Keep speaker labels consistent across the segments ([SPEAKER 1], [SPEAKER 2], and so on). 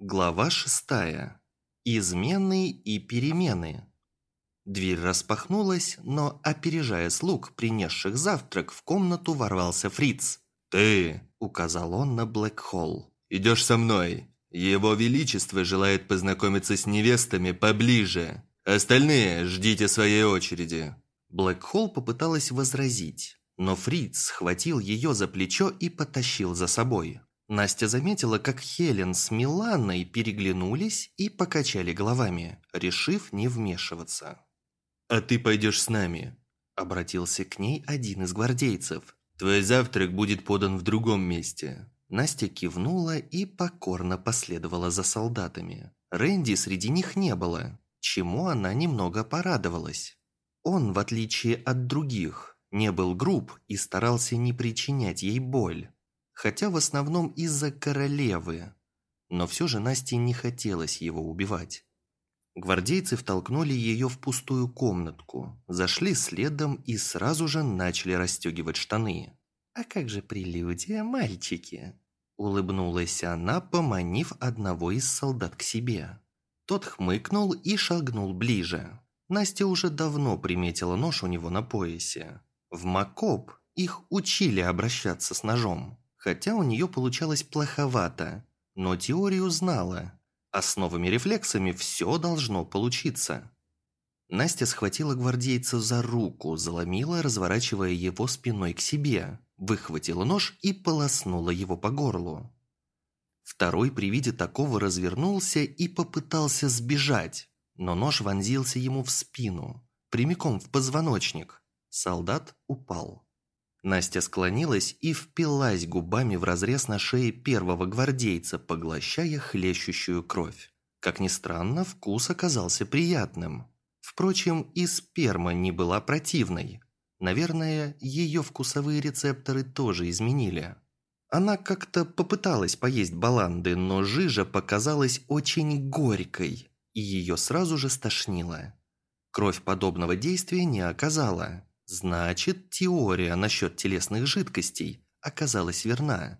[SPEAKER 1] Глава шестая. Измены и перемены. Дверь распахнулась, но, опережая слуг, принесших завтрак, в комнату ворвался Фриц.
[SPEAKER 2] «Ты!»
[SPEAKER 1] – указал он на Блэкхолл.
[SPEAKER 2] «Идешь со мной. Его Величество желает познакомиться с невестами поближе. Остальные ждите своей очереди».
[SPEAKER 1] Блэкхолл попыталась возразить, но Фриц схватил ее за плечо и потащил за собой. Настя заметила, как Хелен с Миланой переглянулись и покачали головами, решив не вмешиваться.
[SPEAKER 2] «А ты пойдешь с нами», –
[SPEAKER 1] обратился к ней один из гвардейцев.
[SPEAKER 2] «Твой завтрак будет подан в другом месте».
[SPEAKER 1] Настя кивнула и покорно последовала за солдатами. Рэнди среди них не было, чему она немного порадовалась. Он, в отличие от других, не был груб и старался не причинять ей боль хотя в основном из-за королевы. Но все же Насте не хотелось его убивать. Гвардейцы втолкнули ее в пустую комнатку, зашли следом и сразу же начали расстегивать штаны. «А как же прелюдия, мальчики?» Улыбнулась она, поманив одного из солдат к себе. Тот хмыкнул и шагнул ближе. Настя уже давно приметила нож у него на поясе. В Макоп их учили обращаться с ножом хотя у нее получалось плоховато, но теорию знала. Основами рефлексами все должно получиться. Настя схватила гвардейца за руку, заломила, разворачивая его спиной к себе, выхватила нож и полоснула его по горлу. Второй при виде такого развернулся и попытался сбежать, но нож вонзился ему в спину, прямиком в позвоночник. Солдат упал. Настя склонилась и впилась губами в разрез на шее первого гвардейца, поглощая хлещущую кровь. Как ни странно, вкус оказался приятным. Впрочем, и сперма не была противной. Наверное, ее вкусовые рецепторы тоже изменили. Она как-то попыталась поесть баланды, но жижа показалась очень горькой, и ее сразу же стошнило. Кровь подобного действия не оказала. Значит, теория насчет телесных жидкостей оказалась верна.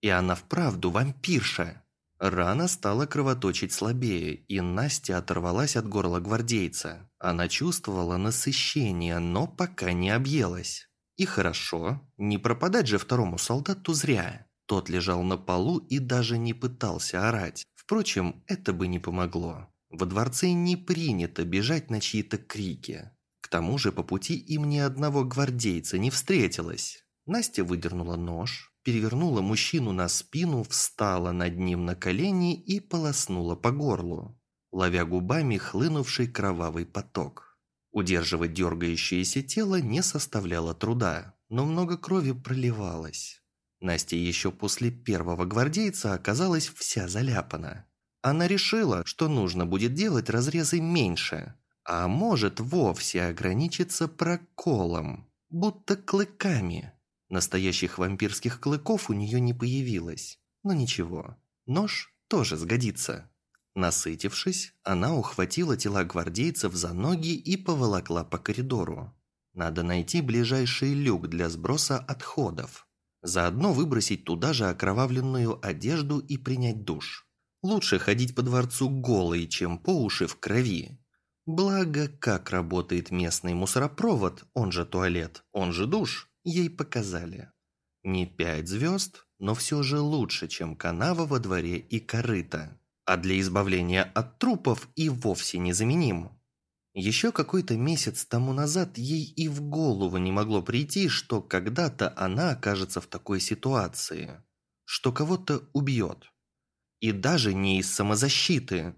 [SPEAKER 1] И она вправду вампирша. Рана стала кровоточить слабее, и Настя оторвалась от горла гвардейца. Она чувствовала насыщение, но пока не объелась. И хорошо, не пропадать же второму солдату зря. Тот лежал на полу и даже не пытался орать. Впрочем, это бы не помогло. Во дворце не принято бежать на чьи-то крики тому же по пути им ни одного гвардейца не встретилось. Настя выдернула нож, перевернула мужчину на спину, встала над ним на колени и полоснула по горлу, ловя губами хлынувший кровавый поток. Удерживать дергающееся тело не составляло труда, но много крови проливалось. Настя еще после первого гвардейца оказалась вся заляпана. Она решила, что нужно будет делать разрезы меньше, а может вовсе ограничиться проколом, будто клыками. Настоящих вампирских клыков у нее не появилось. Но ничего, нож тоже сгодится. Насытившись, она ухватила тела гвардейцев за ноги и поволокла по коридору. Надо найти ближайший люк для сброса отходов. Заодно выбросить туда же окровавленную одежду и принять душ. Лучше ходить по дворцу голой, чем по уши в крови, Благо, как работает местный мусоропровод, он же туалет, он же душ, ей показали. Не пять звезд, но все же лучше, чем канава во дворе и корыто. А для избавления от трупов и вовсе незаменим. Еще какой-то месяц тому назад ей и в голову не могло прийти, что когда-то она окажется в такой ситуации, что кого-то убьет. И даже не из самозащиты.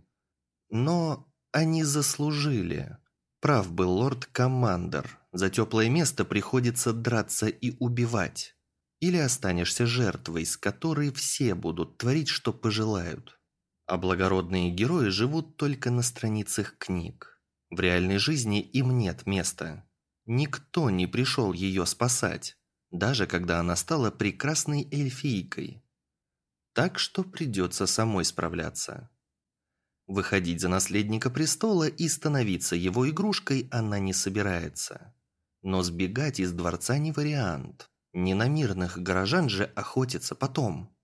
[SPEAKER 1] Но они заслужили. Прав был лорд-командер. За теплое место приходится драться и убивать. Или останешься жертвой, с которой все будут творить, что пожелают. А благородные герои живут только на страницах книг. В реальной жизни им нет места. Никто не пришел ее спасать, даже когда она стала прекрасной эльфийкой. Так что придется самой справляться. Выходить за наследника престола и становиться его игрушкой она не собирается. Но сбегать из дворца не вариант. Не на мирных горожан же охотиться потом.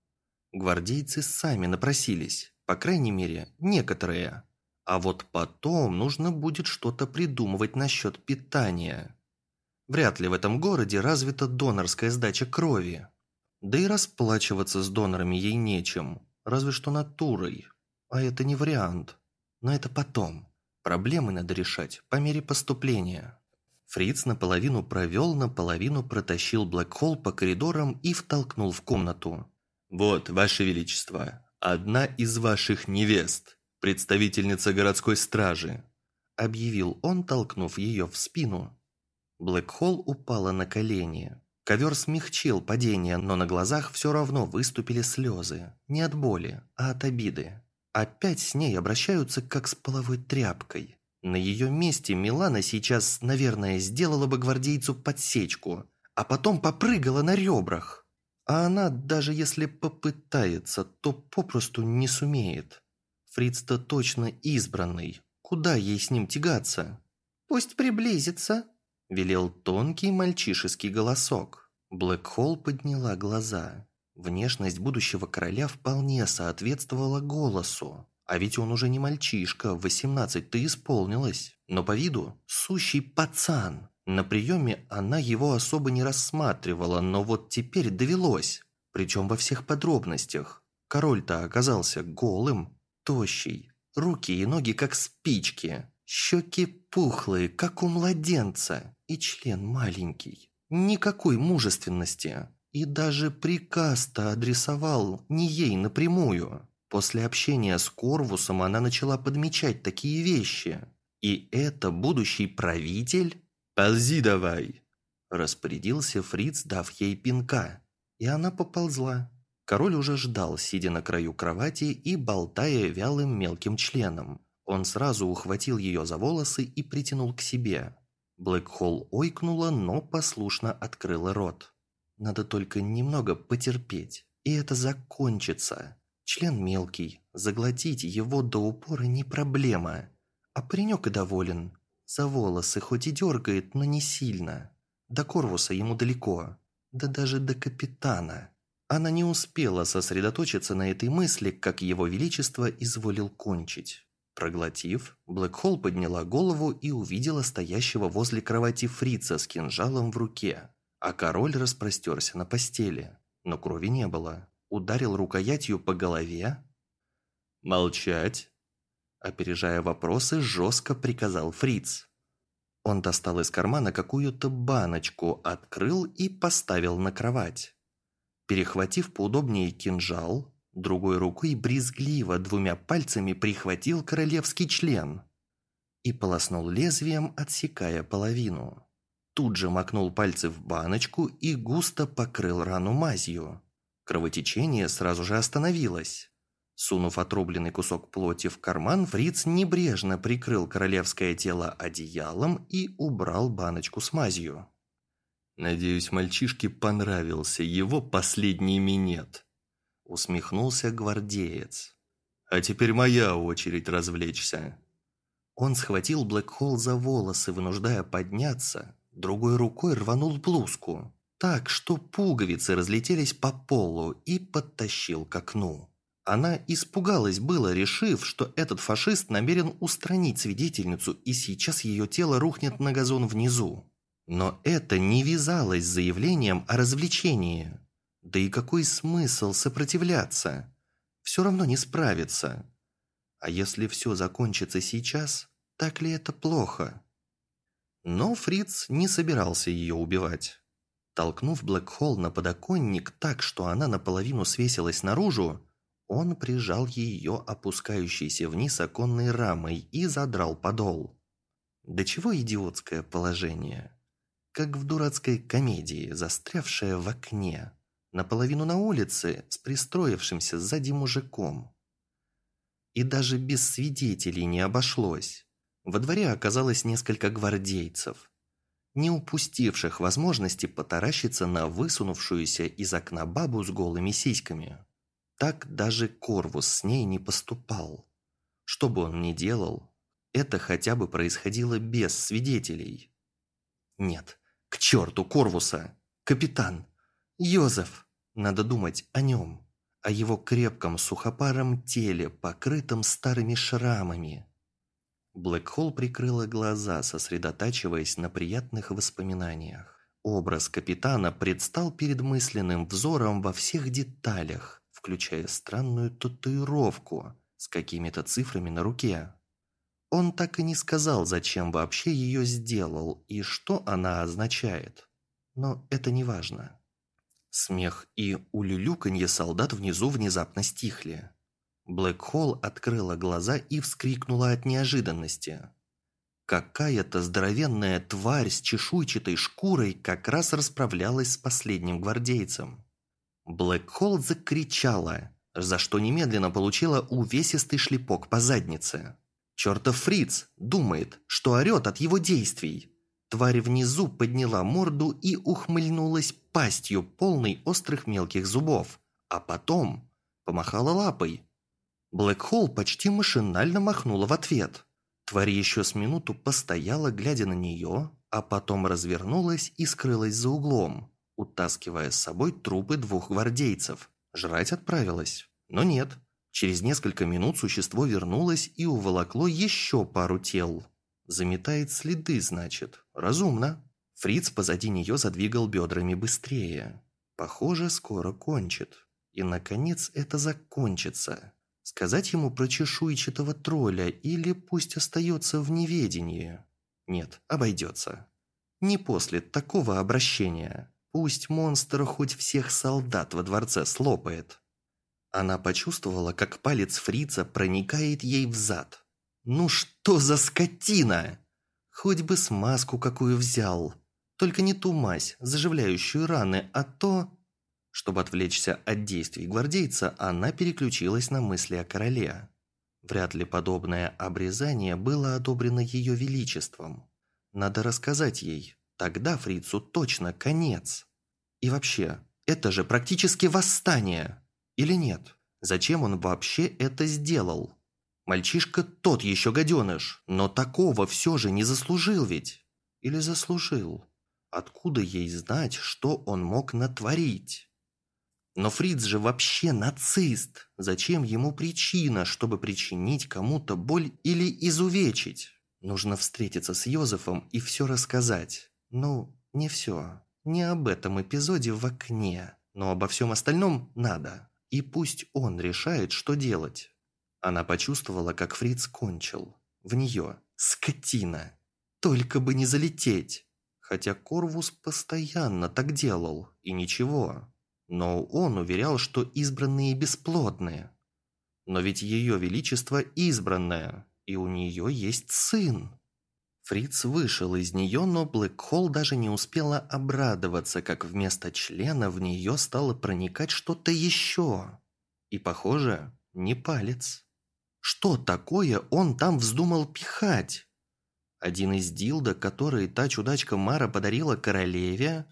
[SPEAKER 1] Гвардейцы сами напросились, По крайней мере, некоторые. А вот потом нужно будет что-то придумывать насчет питания. Вряд ли в этом городе развита донорская сдача крови. Да и расплачиваться с донорами ей нечем, разве что натурой. А это не вариант. Но это потом. Проблемы надо решать по мере поступления. Фриц наполовину провел, наполовину протащил Блэкхолл по коридорам и втолкнул в комнату.
[SPEAKER 2] «Вот, Ваше Величество, одна из ваших невест, представительница городской стражи»,
[SPEAKER 1] объявил он, толкнув ее в спину. Блэкхолл упала на колени. Ковер смягчил падение, но на глазах все равно выступили слезы. Не от боли, а от обиды. Опять с ней обращаются, как с половой тряпкой. На ее месте Милана сейчас, наверное, сделала бы гвардейцу подсечку, а потом попрыгала на ребрах. А она, даже если попытается, то попросту не сумеет. Фриц-то точно избранный. Куда ей с ним тягаться? «Пусть приблизится», – велел тонкий мальчишеский голосок. Блэкхолл подняла глаза. Внешность будущего короля вполне соответствовала голосу. А ведь он уже не мальчишка, 18-то исполнилось. Но по виду сущий пацан. На приеме она его особо не рассматривала, но вот теперь довелось. Причем во всех подробностях. Король-то оказался голым, тощий. Руки и ноги как спички. Щеки пухлые, как у младенца. И член маленький. Никакой мужественности. И даже приказ-то адресовал не ей напрямую. После общения с Корвусом она начала подмечать такие вещи. И это будущий правитель?
[SPEAKER 2] «Ползи давай!»
[SPEAKER 1] Распорядился Фриц, дав ей пинка. И она поползла. Король уже ждал, сидя на краю кровати и болтая вялым мелким членом. Он сразу ухватил ее за волосы и притянул к себе. Блэкхолл ойкнула, но послушно открыла рот. Надо только немного потерпеть, и это закончится. Член мелкий, заглотить его до упора не проблема. А паренек и доволен. За волосы хоть и дергает, но не сильно. До Корвуса ему далеко. Да даже до капитана. Она не успела сосредоточиться на этой мысли, как его величество изволил кончить. Проглотив, Блэкхолл подняла голову и увидела стоящего возле кровати фрица с кинжалом в руке а король распростерся на постели, но крови не было. Ударил рукоятью по голове.
[SPEAKER 2] «Молчать!» Опережая вопросы, жестко приказал фриц.
[SPEAKER 1] Он достал из кармана какую-то баночку, открыл и поставил на кровать. Перехватив поудобнее кинжал, другой рукой брезгливо двумя пальцами прихватил королевский член и полоснул лезвием, отсекая половину. Тут же макнул пальцы в баночку и густо покрыл рану мазью. Кровотечение сразу же остановилось. Сунув отрубленный кусок плоти в карман, Фриц небрежно прикрыл королевское тело одеялом и убрал баночку с мазью.
[SPEAKER 2] «Надеюсь, мальчишке понравился его последний минет», — усмехнулся гвардеец. «А теперь моя очередь развлечься».
[SPEAKER 1] Он схватил Блэкхолл за волосы, вынуждая подняться, другой рукой рванул блузку, так, что пуговицы разлетелись по полу и подтащил к окну. Она испугалась было, решив, что этот фашист намерен устранить свидетельницу, и сейчас ее тело рухнет на газон внизу. Но это не вязалось с заявлением о развлечении. Да и какой смысл сопротивляться? Все равно не справиться. А если все закончится сейчас, так ли это плохо? Но Фриц не собирался ее убивать. Толкнув Блэкхолл на подоконник так, что она наполовину свесилась наружу, он прижал ее опускающейся вниз оконной рамой и задрал подол. Да чего идиотское положение. Как в дурацкой комедии, застрявшая в окне, наполовину на улице с пристроившимся сзади мужиком. И даже без свидетелей не обошлось. Во дворе оказалось несколько гвардейцев, не упустивших возможности потаращиться на высунувшуюся из окна бабу с голыми сиськами. Так даже Корвус с ней не поступал. Что бы он ни делал, это хотя бы происходило без свидетелей. Нет, к черту Корвуса! Капитан! Йозеф! Надо думать о нем. о его крепком сухопаром теле, покрытом старыми шрамами. Блэкхолл прикрыла глаза, сосредотачиваясь на приятных воспоминаниях. Образ капитана предстал перед мысленным взором во всех деталях, включая странную татуировку с какими-то цифрами на руке. Он так и не сказал, зачем вообще ее сделал и что она означает. Но это не важно. Смех и улюлюканье солдат внизу внезапно стихли. Блэк Холл открыла глаза и вскрикнула от неожиданности. Какая-то здоровенная тварь с чешуйчатой шкурой как раз расправлялась с последним гвардейцем. Блэк Холл закричала, за что немедленно получила увесистый шлепок по заднице. Чертов фриц думает, что орет от его действий. Тварь внизу подняла морду и ухмыльнулась пастью, полной острых мелких зубов, а потом помахала лапой. Блэк Холл почти машинально махнула в ответ. Тварь еще с минуту постояла, глядя на нее, а потом развернулась и скрылась за углом, утаскивая с собой трупы двух гвардейцев. Жрать отправилась, но нет – Через несколько минут существо вернулось и уволокло еще пару тел. Заметает следы, значит. Разумно. Фриц позади нее задвигал бедрами быстрее. Похоже, скоро кончит. И, наконец, это закончится. Сказать ему про чешуйчатого тролля или пусть остается в неведении? Нет, обойдется. Не после такого обращения. Пусть монстр хоть всех солдат во дворце слопает. Она почувствовала, как палец фрица проникает ей в зад. «Ну что за скотина!» Хоть бы смазку какую взял. Только не ту мазь, заживляющую раны, а то... Чтобы отвлечься от действий гвардейца, она переключилась на мысли о короле. Вряд ли подобное обрезание было одобрено ее величеством. Надо рассказать ей, тогда фрицу точно конец. И вообще, это же практически восстание. Или нет? Зачем он вообще это сделал? Мальчишка тот еще гаденыш, но такого все же не заслужил ведь. Или заслужил? Откуда ей знать, что он мог натворить? Но Фриц же вообще нацист. Зачем ему причина, чтобы причинить кому-то боль или изувечить? Нужно встретиться с Йозефом и все рассказать. Ну, не все. Не об этом эпизоде в окне, но обо всем остальном надо. И пусть он решает, что делать. Она почувствовала, как Фриц кончил. В нее. Скотина. Только бы не залететь. Хотя Корвус постоянно так делал, и ничего. Но он уверял, что избранные бесплодные. Но ведь ее величество избранное, и у нее есть сын. Фриц вышел из нее, но Блэкхолл даже не успела обрадоваться, как вместо члена в нее стало проникать что-то еще. И, похоже, не палец. Что такое он там вздумал пихать? Один из дилда, который та чудачка Мара подарила королеве?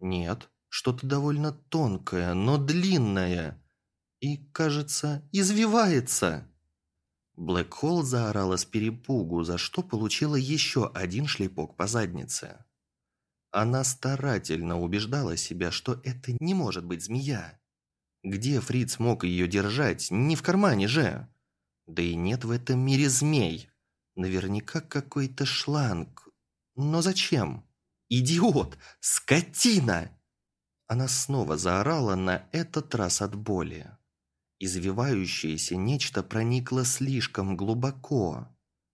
[SPEAKER 1] Нет, что-то довольно тонкое, но длинное. И, кажется, извивается. Блэк Холл заорала с перепугу, за что получила еще один шлепок по заднице. Она старательно убеждала себя, что это не может быть змея. Где Фриц мог ее держать? Не в кармане же. Да и нет в этом мире змей. Наверняка какой-то шланг. Но зачем? Идиот! Скотина! Она снова заорала на этот раз от боли. Извивающееся нечто проникло слишком глубоко.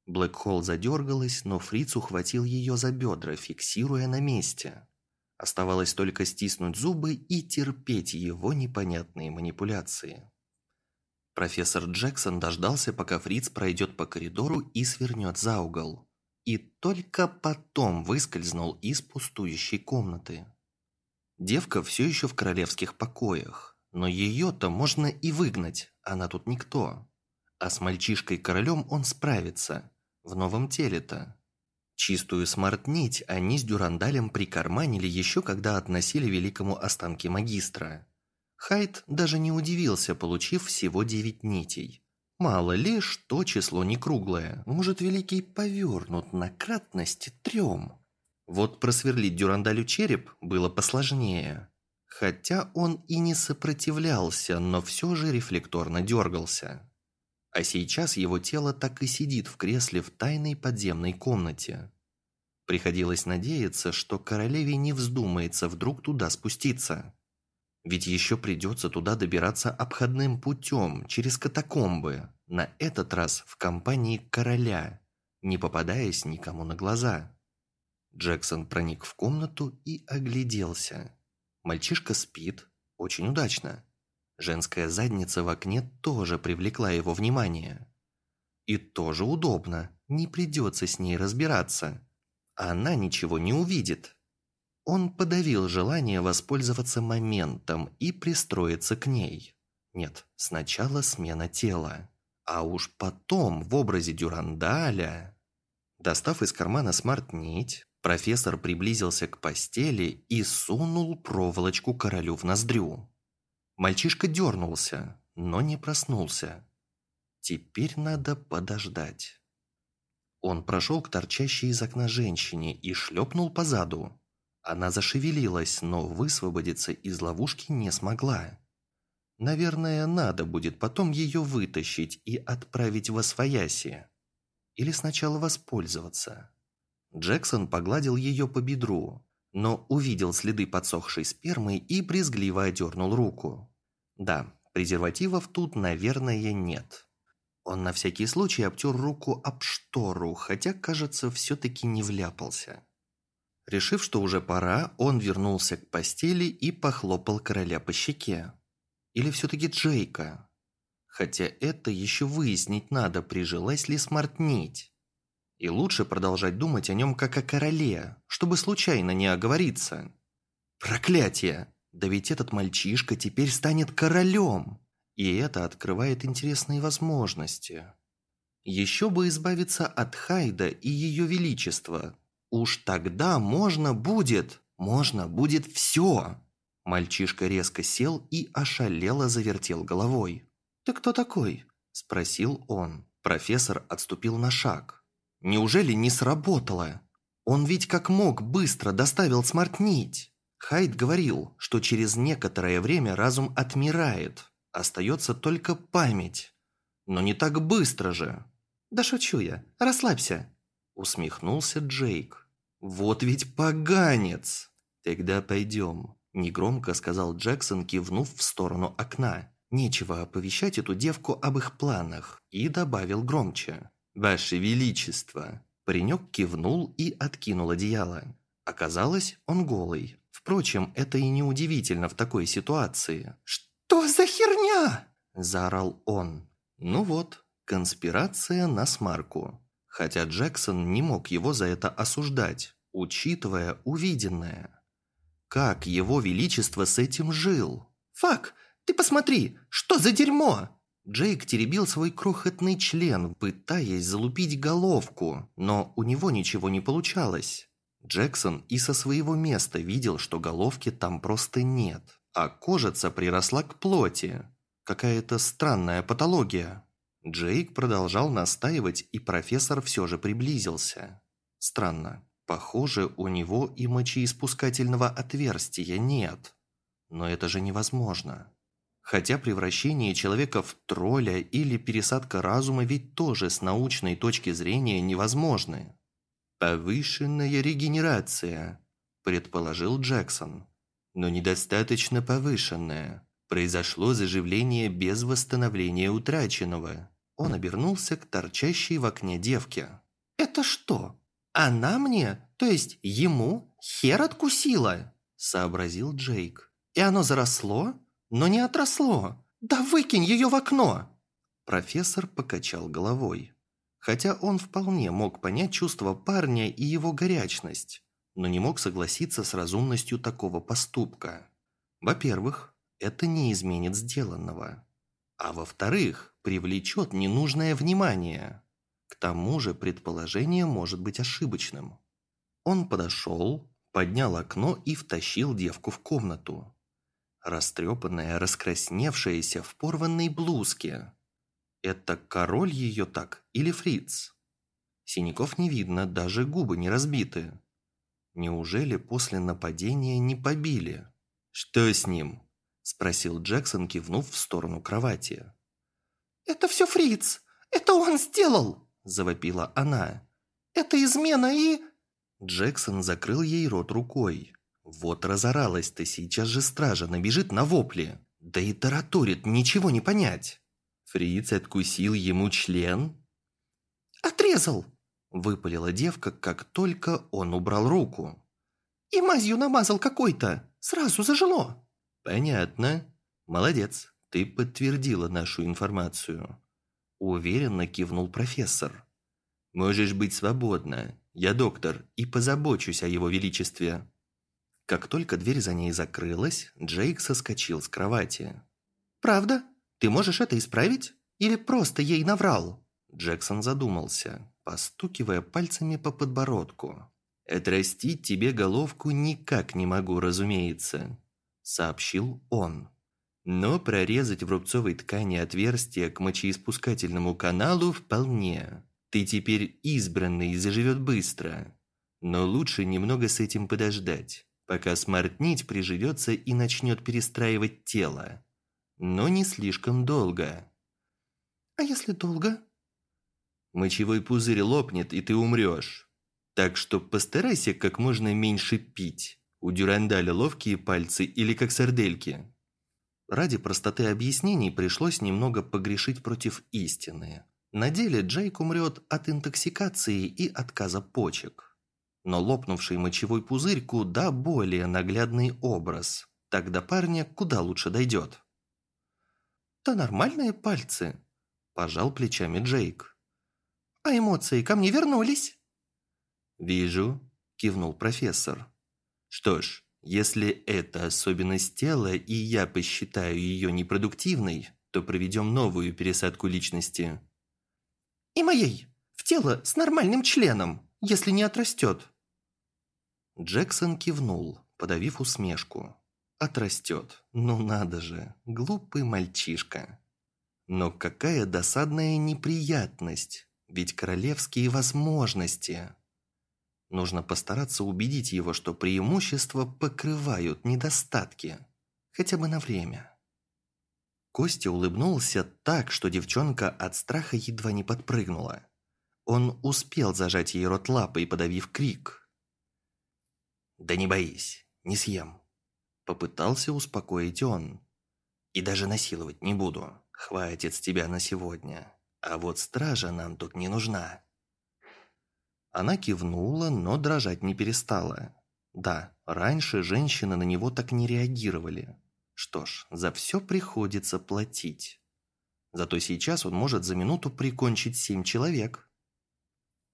[SPEAKER 1] Блэкхолл задергалась, но Фриц ухватил ее за бедра, фиксируя на месте. Оставалось только стиснуть зубы и терпеть его непонятные манипуляции. Профессор Джексон дождался, пока Фриц пройдет по коридору и свернет за угол. И только потом выскользнул из пустующей комнаты. Девка все еще в королевских покоях. Но ее-то можно и выгнать, она тут никто. А с мальчишкой-королем он справится. В новом теле-то. Чистую смарт-нить они с Дюрандалем прикарманили еще когда относили великому останки магистра. Хайт даже не удивился, получив всего девять нитей. Мало ли, что число не круглое. Может, великий повернут на кратности трем. Вот просверлить Дюрандалю череп было посложнее. Хотя он и не сопротивлялся, но все же рефлекторно дергался. А сейчас его тело так и сидит в кресле в тайной подземной комнате. Приходилось надеяться, что королеве не вздумается вдруг туда спуститься. Ведь еще придется туда добираться обходным путем, через катакомбы, на этот раз в компании короля, не попадаясь никому на глаза. Джексон проник в комнату и огляделся. Мальчишка спит, очень удачно. Женская задница в окне тоже привлекла его внимание. И тоже удобно, не придется с ней разбираться. Она ничего не увидит. Он подавил желание воспользоваться моментом и пристроиться к ней. Нет, сначала смена тела. А уж потом в образе Дюрандаля... Достав из кармана смарт-нить, профессор приблизился к постели и сунул проволочку королю в ноздрю. Мальчишка дернулся, но не проснулся. Теперь надо подождать. Он прошел к торчащей из окна женщине и шлепнул по заду. Она зашевелилась, но высвободиться из ловушки не смогла. Наверное, надо будет потом ее вытащить и отправить в Освояси. Или сначала воспользоваться. Джексон погладил ее по бедру, но увидел следы подсохшей спермы и брезгливо одернул руку. Да, презервативов тут, наверное, нет. Он на всякий случай обтер руку об штору, хотя, кажется, все-таки не вляпался. Решив, что уже пора, он вернулся к постели и похлопал короля по щеке. Или все-таки Джейка? Хотя это еще выяснить надо, прижилась ли смартнить. И лучше продолжать думать о нем как о короле, чтобы случайно не оговориться. Проклятие! Да ведь этот мальчишка теперь станет королем! И это открывает интересные возможности. Еще бы избавиться от Хайда и ее величества. Уж тогда можно будет, можно будет все. Мальчишка резко сел и ошалело завертел головой. «Ты кто такой?» – спросил он. Профессор отступил на шаг. «Неужели не сработало? Он ведь как мог быстро доставил смартнить. Хайд говорил, что через некоторое время разум отмирает, остается только память. Но не так быстро же». «Да шучу я, расслабься», – усмехнулся Джейк. «Вот ведь поганец! Тогда пойдем». Негромко сказал Джексон, кивнув в сторону окна. Нечего оповещать эту девку об их планах. И добавил громче. «Ваше Величество!» Паренек кивнул и откинул одеяло. Оказалось, он голый. Впрочем, это и не удивительно в такой ситуации. «Что за херня?» – заорал он. Ну вот, конспирация на смарку. Хотя Джексон не мог его за это осуждать, учитывая увиденное. Как его величество с этим жил? «Фак, ты посмотри, что за дерьмо!» Джейк теребил свой крохотный член, пытаясь залупить головку, но у него ничего не получалось. Джексон и со своего места видел, что головки там просто нет, а кожица приросла к плоти. Какая-то странная патология. Джейк продолжал настаивать, и профессор все же приблизился. Странно. Похоже, у него и мочеиспускательного отверстия нет. Но это же невозможно. Хотя превращение человека в тролля или пересадка разума ведь тоже с научной точки зрения невозможны. «Повышенная регенерация», – предположил Джексон. «Но недостаточно повышенная. Произошло заживление без восстановления утраченного». Он обернулся к торчащей в окне девке. «Это что?» «Она мне, то есть ему, хер откусила», – сообразил Джейк. «И оно заросло, но не отросло. Да выкинь ее в окно!» Профессор покачал головой. Хотя он вполне мог понять чувства парня и его горячность, но не мог согласиться с разумностью такого поступка. Во-первых, это не изменит сделанного. А во-вторых, привлечет ненужное внимание. К тому же предположение может быть ошибочным. Он подошел, поднял окно и втащил девку в комнату. Растрепанная, раскрасневшаяся в порванной блузке. Это король ее так или фриц? Синяков не видно, даже губы не разбиты. Неужели после нападения не побили?
[SPEAKER 2] «Что с ним?» – спросил Джексон, кивнув в сторону кровати.
[SPEAKER 3] «Это все Фриц! Это он сделал!» – завопила она. «Это измена и...»
[SPEAKER 1] Джексон закрыл ей рот рукой. Вот разоралась-то, сейчас же стража набежит на вопли. Да и тараторит, ничего не понять. Фриц откусил ему член?
[SPEAKER 3] «Отрезал!»
[SPEAKER 1] – выпалила девка, как только он убрал руку.
[SPEAKER 3] «И мазью намазал какой-то! Сразу зажило!»
[SPEAKER 1] «Понятно. Молодец, ты подтвердила нашу информацию». Уверенно кивнул профессор. «Можешь быть свободна. Я доктор и позабочусь о его величестве». Как только дверь за ней закрылась, Джейк соскочил с кровати.
[SPEAKER 3] «Правда? Ты можешь это исправить? Или просто ей наврал?»
[SPEAKER 1] Джексон задумался, постукивая пальцами по подбородку. «Отрастить тебе головку никак не могу, разумеется», — сообщил он. «Но прорезать в рубцовой ткани отверстие к мочеиспускательному каналу вполне. Ты теперь избранный и заживет быстро. Но лучше немного с этим подождать пока смартнить приживется и начнет перестраивать тело. Но не слишком долго.
[SPEAKER 3] А если долго?
[SPEAKER 1] Мочевой пузырь лопнет, и ты умрешь. Так что постарайся как можно меньше пить. У дюрандаля ловкие пальцы или как сардельки. Ради простоты объяснений пришлось немного погрешить против истины. На деле Джейк умрет от интоксикации и отказа почек. Но лопнувший мочевой пузырь куда более наглядный образ. Тогда парня куда лучше дойдет.
[SPEAKER 3] «Да нормальные пальцы», – пожал плечами Джейк.
[SPEAKER 1] «А эмоции ко мне вернулись?» «Вижу», – кивнул профессор. «Что ж, если это особенность тела, и я посчитаю ее непродуктивной, то проведем новую пересадку личности».
[SPEAKER 3] «И моей, в тело с нормальным членом, если не отрастет»,
[SPEAKER 1] Джексон кивнул, подавив усмешку. Отрастет. Ну надо же, глупый мальчишка. Но какая досадная неприятность, ведь королевские возможности. Нужно постараться убедить его, что преимущества покрывают недостатки. Хотя бы на время. Костя улыбнулся так, что девчонка от страха едва не подпрыгнула. Он успел зажать ей рот лапой, подавив крик – «Да не боись, не съем», – попытался успокоить он. «И даже насиловать не буду, хватит с тебя на сегодня, а вот стража нам тут не нужна». Она кивнула, но дрожать не перестала. Да, раньше женщины на него так не реагировали. Что ж, за все приходится платить. Зато сейчас он может за минуту прикончить семь человек.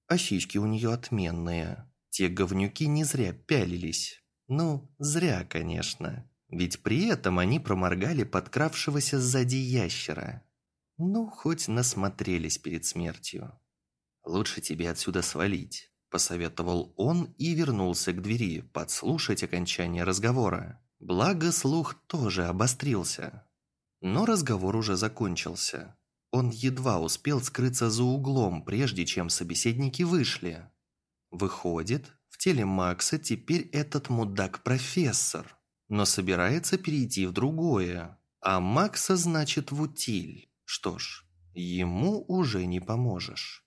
[SPEAKER 1] А сиськи у нее отменные. Те говнюки не зря пялились. Ну, зря, конечно. Ведь при этом они проморгали подкравшегося сзади ящера. Ну, хоть насмотрелись перед смертью. «Лучше тебе отсюда свалить», – посоветовал он и вернулся к двери, подслушать окончание разговора. Благо, слух тоже обострился. Но разговор уже закончился. Он едва успел скрыться за углом, прежде чем собеседники вышли. Выходит, в теле Макса теперь этот мудак-профессор, но собирается перейти в другое. А Макса значит в утиль. Что ж, ему уже не поможешь.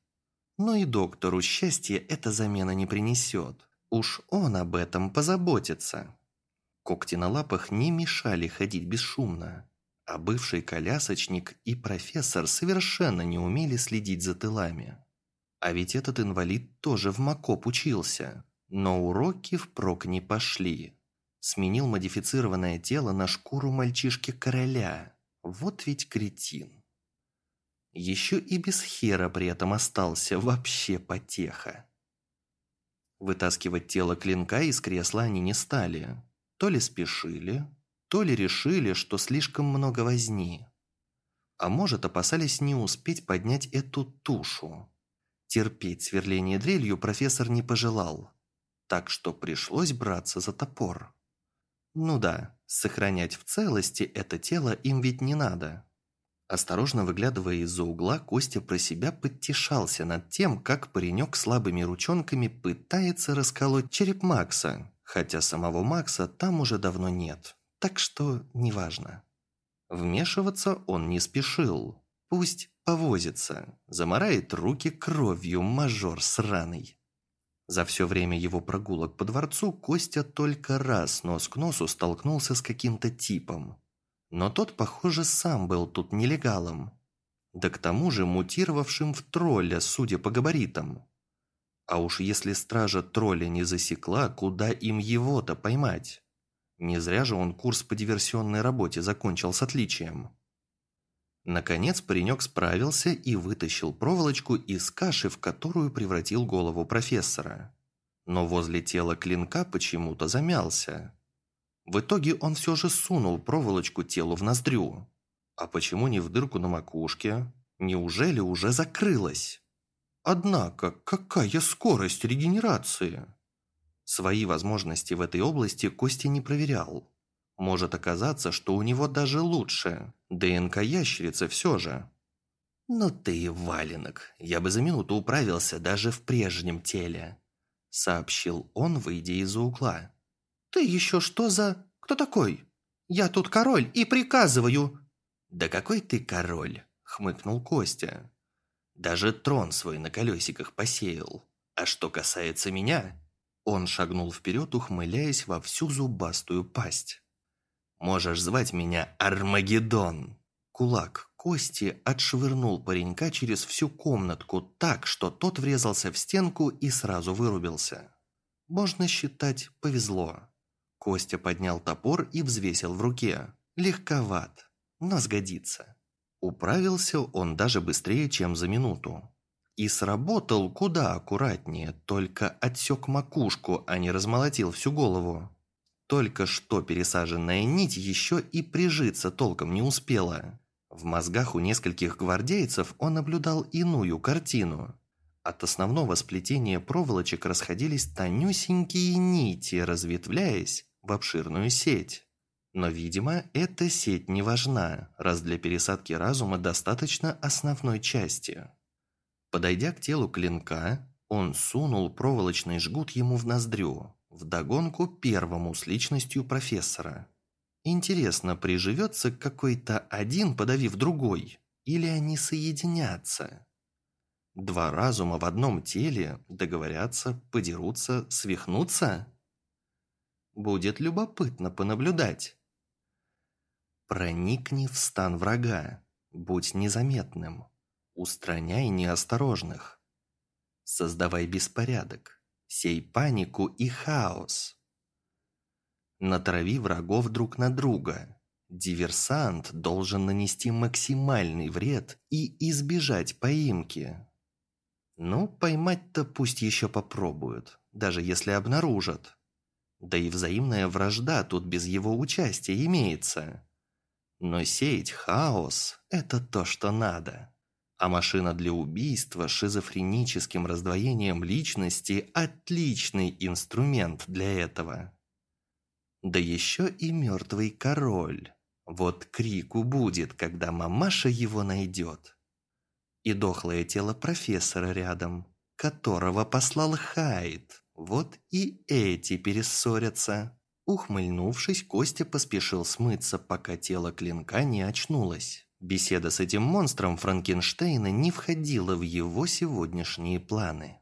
[SPEAKER 1] Но и доктору счастья эта замена не принесет. Уж он об этом позаботится. Когти на лапах не мешали ходить бесшумно. А бывший колясочник и профессор совершенно не умели следить за тылами. А ведь этот инвалид тоже в МАКОП учился. Но уроки впрок не пошли. Сменил модифицированное тело на шкуру мальчишки-короля. Вот ведь кретин. Еще и без хера при этом остался вообще потеха. Вытаскивать тело клинка из кресла они не стали. То ли спешили, то ли решили, что слишком много возни. А может, опасались не успеть поднять эту тушу. Терпеть сверление дрелью профессор не пожелал, так что пришлось браться за топор. Ну да, сохранять в целости это тело им ведь не надо. Осторожно выглядывая из-за угла, Костя про себя подтешался над тем, как паренек слабыми ручонками пытается расколоть череп Макса, хотя самого Макса там уже давно нет. так что неважно. Вмешиваться он не спешил. Пусть повозится, замарает руки кровью мажор сраный. За все время его прогулок по дворцу Костя только раз нос к носу столкнулся с каким-то типом. Но тот, похоже, сам был тут нелегалом. Да к тому же мутировавшим в тролля, судя по габаритам. А уж если стража тролля не засекла, куда им его-то поймать? Не зря же он курс по диверсионной работе закончил с отличием. Наконец паренек справился и вытащил проволочку из каши, в которую превратил голову профессора. Но возле тела клинка почему-то замялся. В итоге он все же сунул проволочку телу в ноздрю. А почему не в дырку на макушке? Неужели уже закрылась? Однако, какая скорость регенерации? Свои возможности в этой области Костя не проверял. Может оказаться, что у него даже лучше. ДНК ящерицы все же. «Ну ты валенок, я бы за минуту управился даже в прежнем теле», сообщил он, выйдя из-за угла. «Ты еще что за... Кто такой? Я тут король и приказываю!» «Да какой ты король?» – хмыкнул Костя. «Даже трон свой на колесиках посеял. А что касается меня...» Он шагнул вперед, ухмыляясь во всю зубастую пасть. «Можешь звать меня Армагеддон!» Кулак Кости отшвырнул паренька через всю комнатку так, что тот врезался в стенку и сразу вырубился. Можно считать, повезло. Костя поднял топор и взвесил в руке. Легковат, но сгодится. Управился он даже быстрее, чем за минуту. И сработал куда аккуратнее, только отсек макушку, а не размолотил всю голову. Только что пересаженная нить еще и прижиться толком не успела. В мозгах у нескольких гвардейцев он наблюдал иную картину. От основного сплетения проволочек расходились тонюсенькие нити, разветвляясь в обширную сеть. Но, видимо, эта сеть не важна, раз для пересадки разума достаточно основной части. Подойдя к телу клинка, он сунул проволочный жгут ему в ноздрю, вдогонку первому с личностью профессора. Интересно, приживется какой-то один, подавив другой, или они соединятся? Два разума в одном теле договорятся, подерутся, свихнутся? Будет любопытно понаблюдать. Проникни в стан врага, будь незаметным. Устраняй неосторожных. Создавай беспорядок. Сей панику и хаос. Натрави врагов друг на друга. Диверсант должен нанести максимальный вред и избежать поимки. Ну, поймать-то пусть еще попробуют, даже если обнаружат. Да и взаимная вражда тут без его участия имеется. Но сеять хаос – это то, что надо. А машина для убийства с шизофреническим раздвоением личности – отличный инструмент для этого. Да еще и мертвый король. Вот крику будет, когда мамаша его найдет. И дохлое тело профессора рядом, которого послал Хайд. Вот и эти перессорятся. Ухмыльнувшись, Костя поспешил смыться, пока тело клинка не очнулось. Беседа с этим монстром Франкенштейна не входила в его сегодняшние планы.